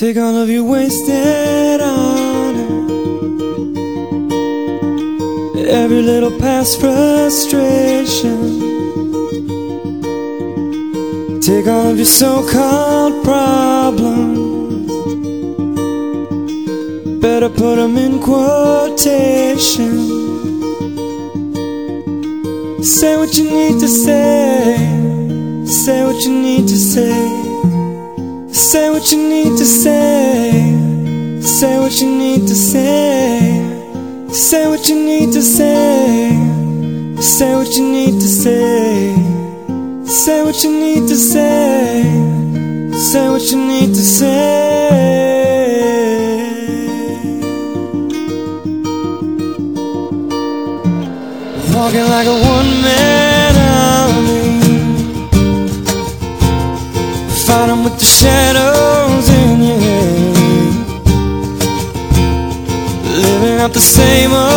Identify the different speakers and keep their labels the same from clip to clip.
Speaker 1: Take all of your wasted honor. Every little past frustration. Take all of your so-called problems. Better put them in quotation. Say what you need to say. Say what you need to say Say what you need to say. Say what you need to say. Say what you need to say. Say what you need to say. Say what you need to say. Say what you need to say. Walking like a one man Out the same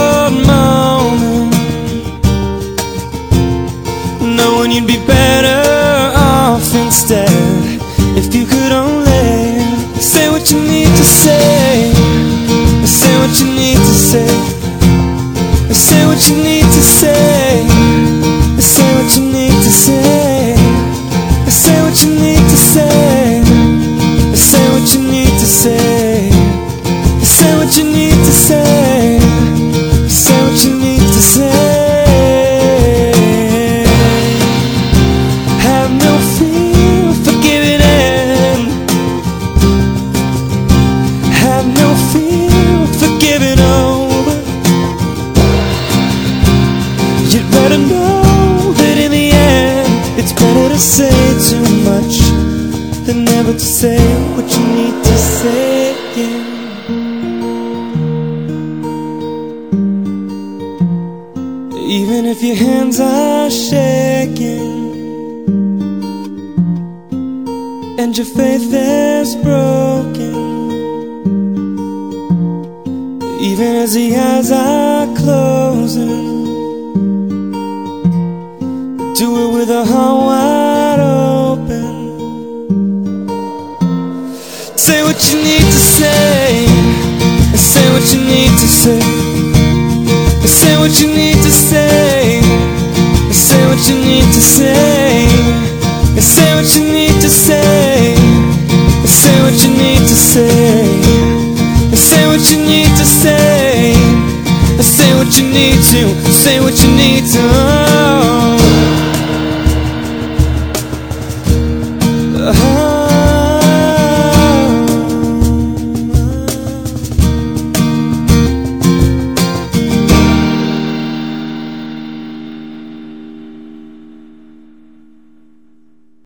Speaker 1: To say what you need to say Even if your hands are shaking And your faith is broken Even as the eyes are closing do it with a heart wide Say what you need to say. Say what you need to say. Say what you need to say. Say what you need to say. Say what you need to say. Say what you need to say. Say what you need to say. Say what you need to. Say what you need to.